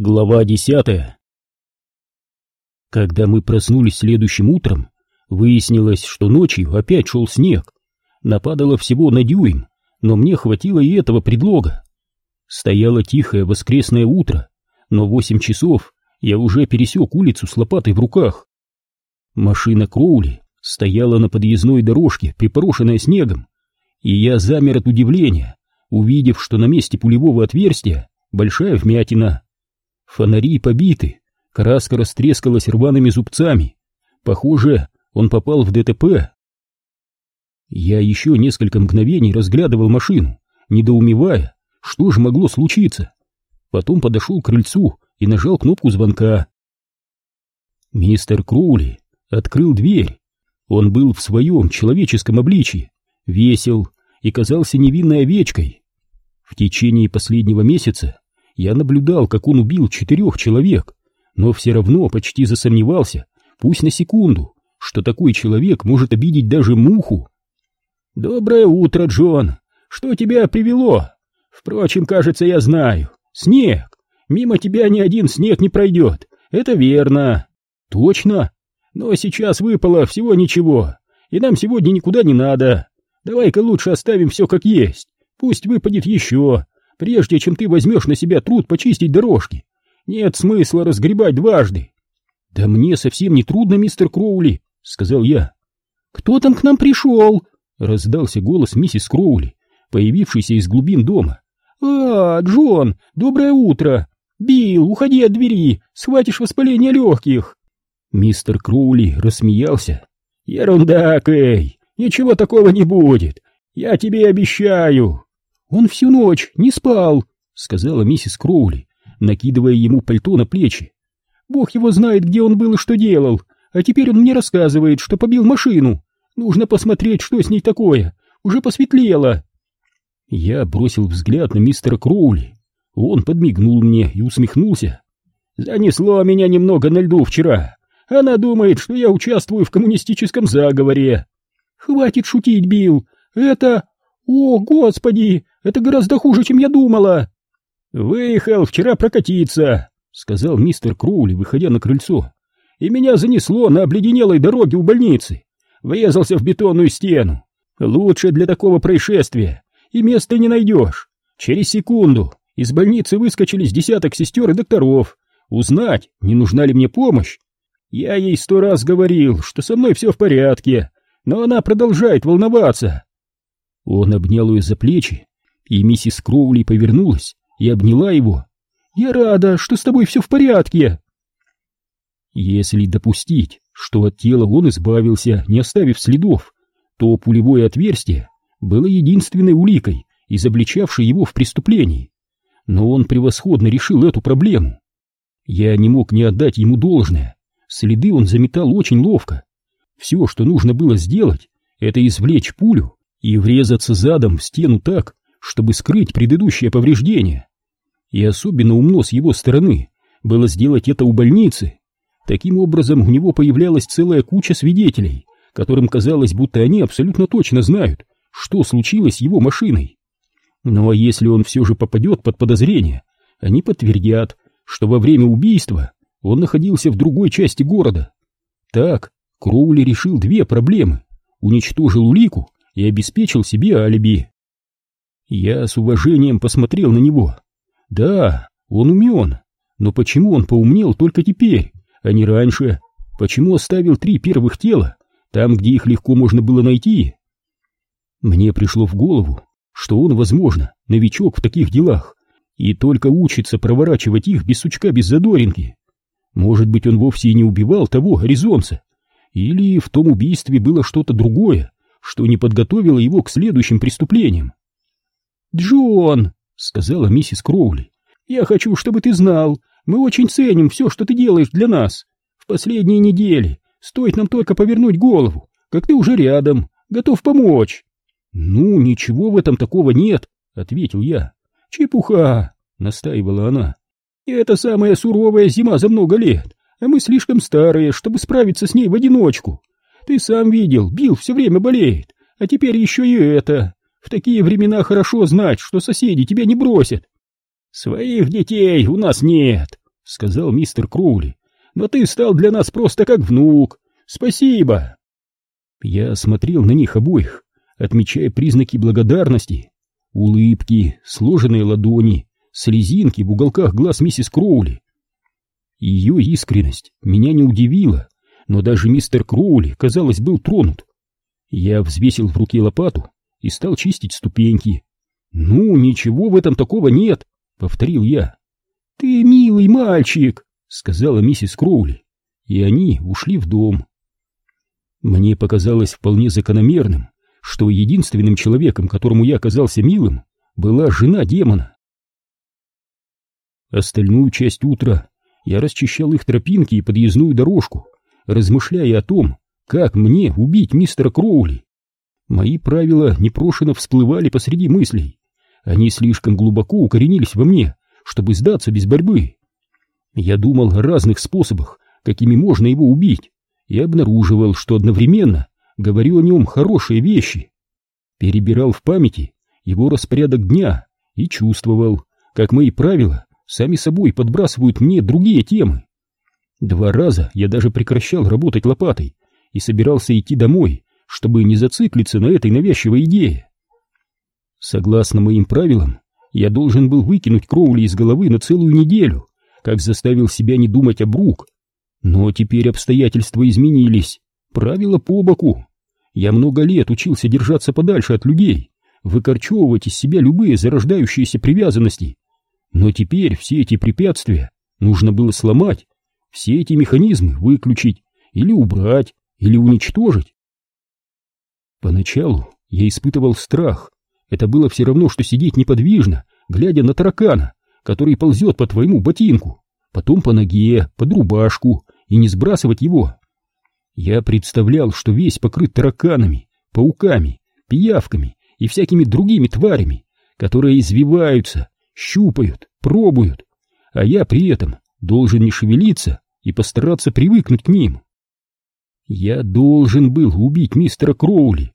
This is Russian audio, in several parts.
Глава десятая Когда мы проснулись следующим утром, выяснилось, что ночью опять шел снег. Нападало всего на дюйм, но мне хватило и этого предлога. Стояло тихое воскресное утро, но в восемь часов я уже пересек улицу с лопатой в руках. Машина Кроули стояла на подъездной дорожке, припорошенная снегом, и я замер от удивления, увидев, что на месте пулевого отверстия большая вмятина. Фонари побиты, краска растрескалась рваными зубцами. Похоже, он попал в ДТП. Я еще несколько мгновений разглядывал машину, недоумевая, что же могло случиться. Потом подошел к крыльцу и нажал кнопку звонка. Мистер Кроули открыл дверь. Он был в своем человеческом обличье, весел и казался невинной овечкой. В течение последнего месяца я наблюдал, как он убил четырех человек, но все равно почти засомневался, пусть на секунду, что такой человек может обидеть даже муху. «Доброе утро, Джон! Что тебя привело? Впрочем, кажется, я знаю. Снег! Мимо тебя ни один снег не пройдет, это верно!» «Точно! Но сейчас выпало всего ничего, и нам сегодня никуда не надо. Давай-ка лучше оставим все как есть, пусть выпадет еще, прежде чем ты возьмешь на себя труд почистить дорожки. Нет смысла разгребать дважды. — Да мне совсем не трудно, мистер Кроули, — сказал я. — Кто там к нам пришел? — раздался голос миссис Кроули, появившийся из глубин дома. — А, Джон, доброе утро! Билл, уходи от двери, схватишь воспаление легких. Мистер Кроули рассмеялся. — Ерунда, Кэй, ничего такого не будет, я тебе обещаю. «Он всю ночь не спал», — сказала миссис Кроули, накидывая ему пальто на плечи. «Бог его знает, где он был и что делал, а теперь он мне рассказывает, что побил машину. Нужно посмотреть, что с ней такое. Уже посветлело». Я бросил взгляд на мистера Кроули. Он подмигнул мне и усмехнулся. «Занесло меня немного на льду вчера. Она думает, что я участвую в коммунистическом заговоре». «Хватит шутить, Билл. Это... О, господи! Это гораздо хуже, чем я думала!» «Выехал вчера прокатиться», — сказал мистер Кроули, выходя на крыльцо. «И меня занесло на обледенелой дороге у больницы. Врезался в бетонную стену. Лучше для такого происшествия. И места не найдешь. Через секунду из больницы выскочили с десяток сестер и докторов. Узнать, не нужна ли мне помощь. Я ей сто раз говорил, что со мной все в порядке, но она продолжает волноваться». Он обнял ее за плечи и миссис Кроули повернулась и обняла его. «Я рада, что с тобой все в порядке!» Если допустить, что от тела он избавился, не оставив следов, то пулевое отверстие было единственной уликой, изобличавшей его в преступлении. Но он превосходно решил эту проблему. Я не мог не отдать ему должное. Следы он заметал очень ловко. Все, что нужно было сделать, это извлечь пулю и врезаться задом в стену так, чтобы скрыть предыдущее повреждение. И особенно умно с его стороны было сделать это у больницы. Таким образом, у него появлялась целая куча свидетелей, которым казалось, будто они абсолютно точно знают, что случилось с его машиной. Ну а если он все же попадет под подозрение, они подтвердят, что во время убийства он находился в другой части города. Так, Кроули решил две проблемы. Уничтожил улику и обеспечил себе алиби. Я с уважением посмотрел на него. Да, он умен, но почему он поумнел только теперь, а не раньше? Почему оставил три первых тела, там, где их легко можно было найти? Мне пришло в голову, что он, возможно, новичок в таких делах и только учится проворачивать их без сучка, без задоринки. Может быть, он вовсе и не убивал того аризонца, или в том убийстве было что-то другое, что не подготовило его к следующим преступлениям. «Джон!» — сказала миссис Кроули. «Я хочу, чтобы ты знал, мы очень ценим все, что ты делаешь для нас. В последние недели стоит нам только повернуть голову, как ты уже рядом, готов помочь». «Ну, ничего в этом такого нет», — ответил я. «Чепуха!» — настаивала она. «И это самая суровая зима за много лет, а мы слишком старые, чтобы справиться с ней в одиночку. Ты сам видел, Билл все время болеет, а теперь еще и это. В такие времена хорошо знать, что соседи тебя не бросят. Своих детей у нас нет, сказал мистер Кроули, но ты стал для нас просто как внук. Спасибо. Я смотрел на них обоих, отмечая признаки благодарности. Улыбки, сложенные ладони, слезинки в уголках глаз миссис Кроули. Ее искренность меня не удивила, но даже мистер Кроули, казалось, был тронут. Я взвесил в руке лопату и стал чистить ступеньки. «Ну, ничего в этом такого нет», — повторил я. «Ты милый мальчик», — сказала миссис Кроули, и они ушли в дом. Мне показалось вполне закономерным, что единственным человеком, которому я оказался милым, была жена демона. Остальную часть утра я расчищал их тропинки и подъездную дорожку, размышляя о том, как мне убить мистера Кроули. Мои правила непрошено всплывали посреди мыслей. Они слишком глубоко укоренились во мне, чтобы сдаться без борьбы. Я думал о разных способах, какими можно его убить, и обнаруживал, что одновременно говорю о нем хорошие вещи. Перебирал в памяти его распорядок дня и чувствовал, как мои правила сами собой подбрасывают мне другие темы. Два раза я даже прекращал работать лопатой и собирался идти домой, чтобы не зациклиться на этой навязчивой идее. Согласно моим правилам, я должен был выкинуть Кроули из головы на целую неделю, как заставил себя не думать о Брук. Но теперь обстоятельства изменились, правила по боку. Я много лет учился держаться подальше от людей, выкорчевывать из себя любые зарождающиеся привязанности. Но теперь все эти препятствия нужно было сломать, все эти механизмы выключить или убрать, или уничтожить. Поначалу я испытывал страх. Это было все равно, что сидеть неподвижно, глядя на таракана, который ползет по твоему ботинку, потом по ноге, под рубашку, и не сбрасывать его. Я представлял, что весь покрыт тараканами, пауками, пиявками и всякими другими тварями, которые извиваются, щупают, пробуют, а я при этом должен не шевелиться и постараться привыкнуть к ним. Я должен был убить мистера Кроули.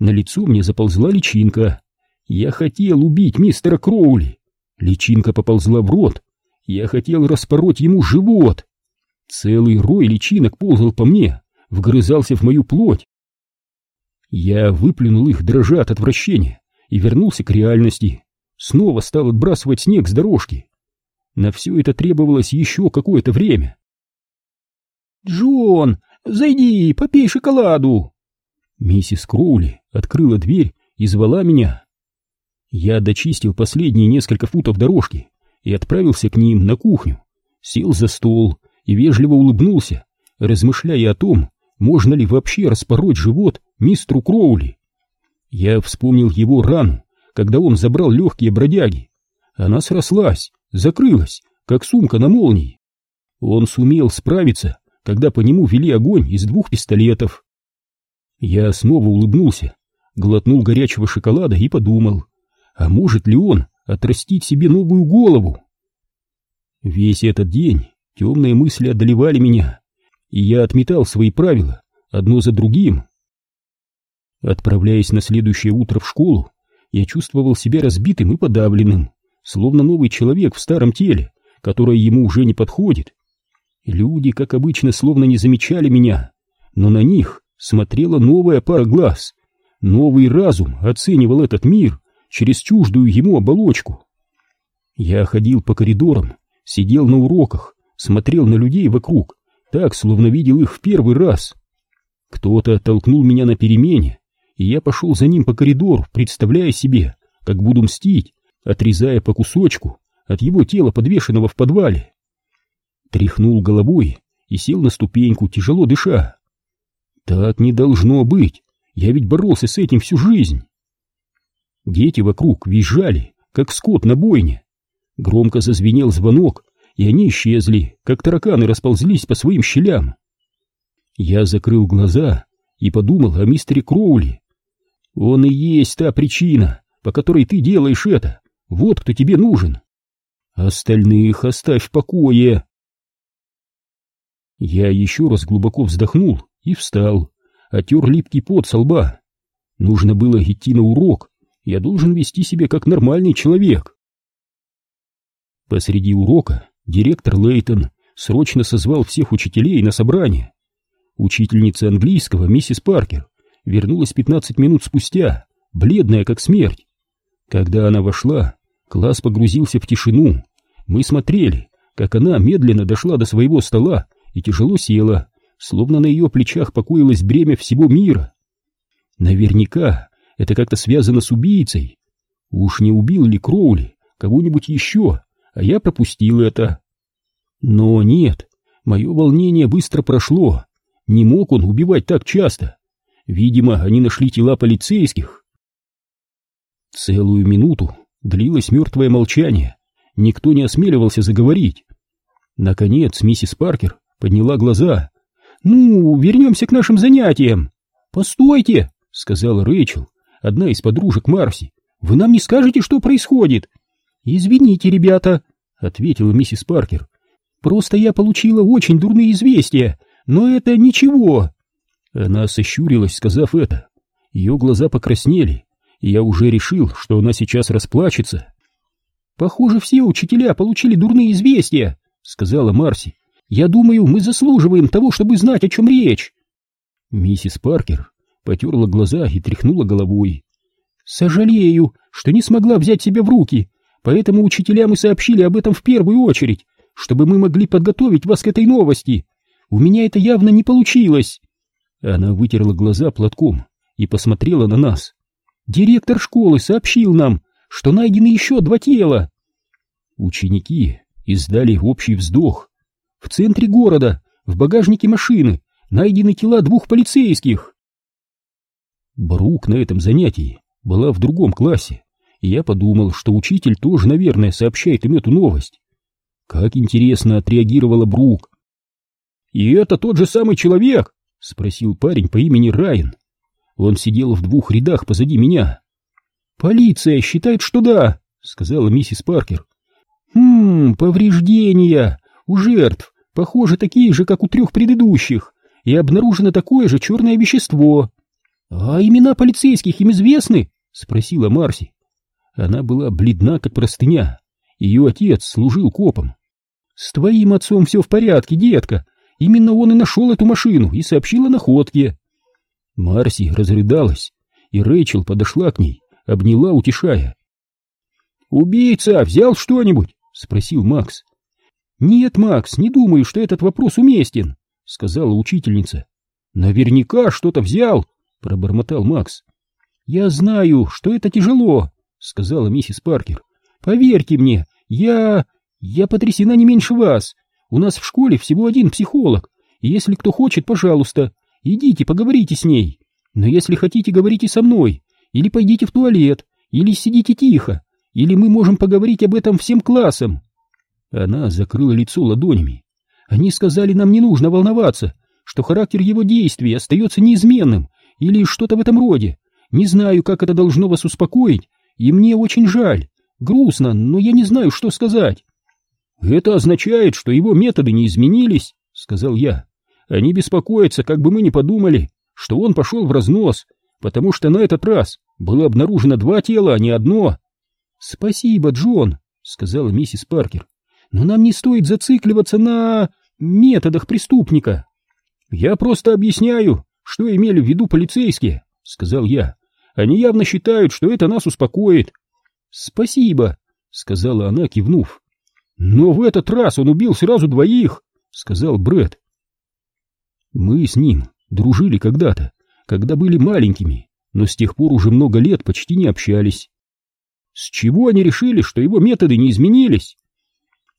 На лицо мне заползла личинка. Я хотел убить мистера Кроули. Личинка поползла в рот. Я хотел распороть ему живот. Целый рой личинок ползал по мне, вгрызался в мою плоть. Я выплюнул их, дрожа от отвращения, и вернулся к реальности. Снова стал отбрасывать снег с дорожки. На все это требовалось еще какое-то время. «Джон, зайди, попей шоколаду!» Миссис Кроули открыла дверь и звала меня. Я дочистил последние несколько футов дорожки и отправился к ним на кухню, сел за стол и вежливо улыбнулся, размышляя о том, можно ли вообще распороть живот мистеру Кроули. Я вспомнил его рану, когда он забрал легкие бродяги. Она срослась, закрылась, как сумка на молнии. Он сумел справиться, когда по нему вели огонь из двух пистолетов. Я снова улыбнулся, глотнул горячего шоколада и подумал, а может ли он отрастить себе новую голову? Весь этот день темные мысли одолевали меня, и я отметал свои правила одно за другим. Отправляясь на следующее утро в школу, я чувствовал себя разбитым и подавленным, словно новый человек в старом теле, которое ему уже не подходит. Люди, как обычно, словно не замечали меня, но на них смотрела новая пара глаз. Новый разум оценивал этот мир через чуждую ему оболочку. Я ходил по коридорам, сидел на уроках, смотрел на людей вокруг, так, словно видел их в первый раз. Кто-то толкнул меня на перемене, и я пошел за ним по коридору, представляя себе, как буду мстить, отрезая по кусочку от его тела, подвешенного в подвале. Тряхнул головой и сел на ступеньку, тяжело дыша. Так не должно быть, я ведь боролся с этим всю жизнь. Дети вокруг визжали, как скот на бойне. Громко зазвенел звонок, и они исчезли, как тараканы расползлись по своим щелям. Я закрыл глаза и подумал о мистере Кроули. Он и есть та причина, по которой ты делаешь это. Вот кто тебе нужен. Остальных оставь в покое. Я еще раз глубоко вздохнул и встал, отер липкий пот со лба. Нужно было идти на урок, я должен вести себя как нормальный человек. Посреди урока директор Лейтон срочно созвал всех учителей на собрание. Учительница английского, миссис Паркер, вернулась 15 минут спустя, бледная как смерть. Когда она вошла, класс погрузился в тишину. Мы смотрели, как она медленно дошла до своего стола и тяжело села, словно на ее плечах покоилось бремя всего мира. Наверняка это как-то связано с убийцей. Уж не убил ли Кроули кого-нибудь еще, а я пропустил это. Но нет, мое волнение быстро прошло. Не мог он убивать так часто. Видимо, они нашли тела полицейских. Целую минуту длилось мертвое молчание. Никто не осмеливался заговорить. Наконец миссис Паркер подняла глаза. «Ну, вернемся к нашим занятиям». «Постойте», — сказала Рэйчел, одна из подружек Марси. «Вы нам не скажете, что происходит?» «Извините, ребята», — ответила миссис Паркер. «Просто я получила очень дурные известия, но это ничего». Она сощурилась, сказав это. Ее глаза покраснели, и я уже решил, что она сейчас расплачется. «Похоже, все учителя получили дурные известия», — сказала Марси. «Я думаю, мы заслуживаем того, чтобы знать, о чем речь». Миссис Паркер потерла глаза и тряхнула головой. «Сожалею, что не смогла взять себя в руки, поэтому учителям и сообщили об этом в первую очередь, чтобы мы могли подготовить вас к этой новости. У меня это явно не получилось». Она вытерла глаза платком и посмотрела на нас. «Директор школы сообщил нам, что найдены еще два тела». Ученики издали общий вздох. В центре города, в багажнике машины, найдены тела двух полицейских. Брук на этом занятии была в другом классе, и я подумал, что учитель тоже, наверное, сообщает им эту новость. Как интересно отреагировала Брук. «И это тот же самый человек?» — спросил парень по имени Райан. Он сидел в двух рядах позади меня. «Полиция считает, что да», — сказала миссис Паркер. «Хм, повреждения у жертв, похоже, такие же, как у трех предыдущих, и обнаружено такое же черное вещество». «А имена полицейских им известны?» — спросила Марси. Она была бледна, как простыня. Ее отец служил копом. «С твоим отцом все в порядке, детка. Именно он и нашел эту машину и сообщил о находке». Марси разрыдалась, и Рэйчел подошла к ней, обняла, утешая. «Убийца взял что-нибудь?» — спросил Макс. «Нет, Макс, не думаю, что этот вопрос уместен», — сказала учительница. «Наверняка что-то взял», — пробормотал Макс. «Я знаю, что это тяжело», — сказала миссис Паркер. «Поверьте мне, я... я потрясена не меньше вас. У нас в школе всего один психолог, если кто хочет, пожалуйста, идите поговорите с ней. Но если хотите, говорите со мной, или пойдите в туалет, или сидите тихо, или мы можем поговорить об этом всем классом. Она закрыла лицо ладонями. Они сказали, нам не нужно волноваться, что характер его действий остается неизменным, или что-то в этом роде. Не знаю, как это должно вас успокоить, и мне очень жаль. Грустно, но я не знаю, что сказать. Это означает, что его методы не изменились, сказал я. Они беспокоятся, как бы мы ни подумали, что он пошел в разнос, потому что на этот раз было обнаружено два тела, а не одно. Спасибо, Джон, сказала миссис Паркер. Но нам не стоит зацикливаться на методах преступника. Я просто объясняю, что имели в виду полицейские, сказал я. Они явно считают, что это нас успокоит. Спасибо, сказала она, кивнув. Но в этот раз он убил сразу двоих, сказал Брэд. Мы с ним дружили когда-то, когда были маленькими, но с тех пор уже много лет почти не общались. С чего они решили, что его методы не изменились?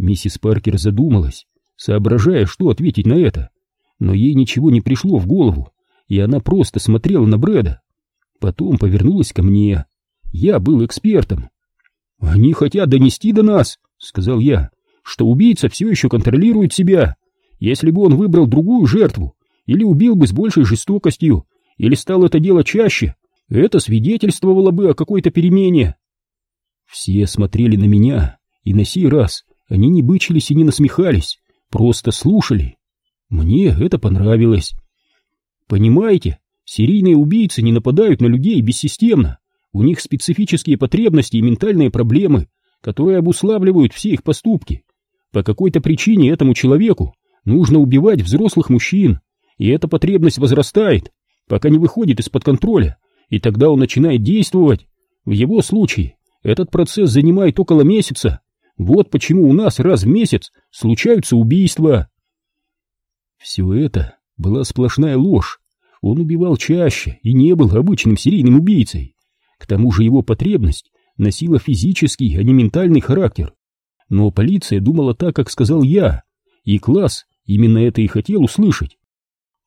Миссис Паркер задумалась, соображая, что ответить на это, но ей ничего не пришло в голову, и она просто смотрела на Брэда. Потом повернулась ко мне. Я был экспертом. «Они хотят донести до нас», — сказал я, — «что убийца все еще контролирует себя. Если бы он выбрал другую жертву, или убил бы с большей жестокостью, или стал это дело чаще, это свидетельствовало бы о какой-то перемене. Все смотрели на меня, и на сей раз они не бычились и не насмехались, просто слушали. Мне это понравилось. Понимаете, серийные убийцы не нападают на людей бессистемно. У них специфические потребности и ментальные проблемы, которые обуславливают все их поступки. По какой-то причине этому человеку нужно убивать взрослых мужчин, и эта потребность возрастает, пока не выходит из-под контроля, и тогда он начинает действовать. В его случае этот процесс занимает около месяца. Вот почему у нас раз в месяц случаются убийства. Все это была сплошная ложь. Он убивал чаще и не был обычным серийным убийцей. К тому же его потребность носила физический, а не ментальный характер. Но полиция думала так, как сказал я, и класс именно это и хотел услышать.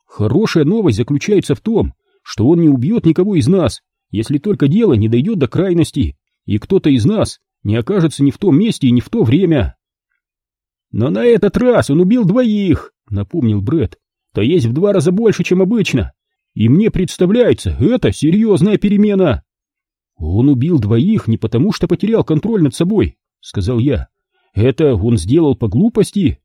Хорошая новость заключается в том, что он не убьет никого из нас, если только дело не дойдет до крайности, и кто-то из нас не окажется ни в том месте и не в то время. Но на этот раз он убил двоих, напомнил Бред. То есть в два раза больше, чем обычно. И мне представляется, это серьезная перемена. Он убил двоих не потому, что потерял контроль над собой, сказал я. Это он сделал по глупости.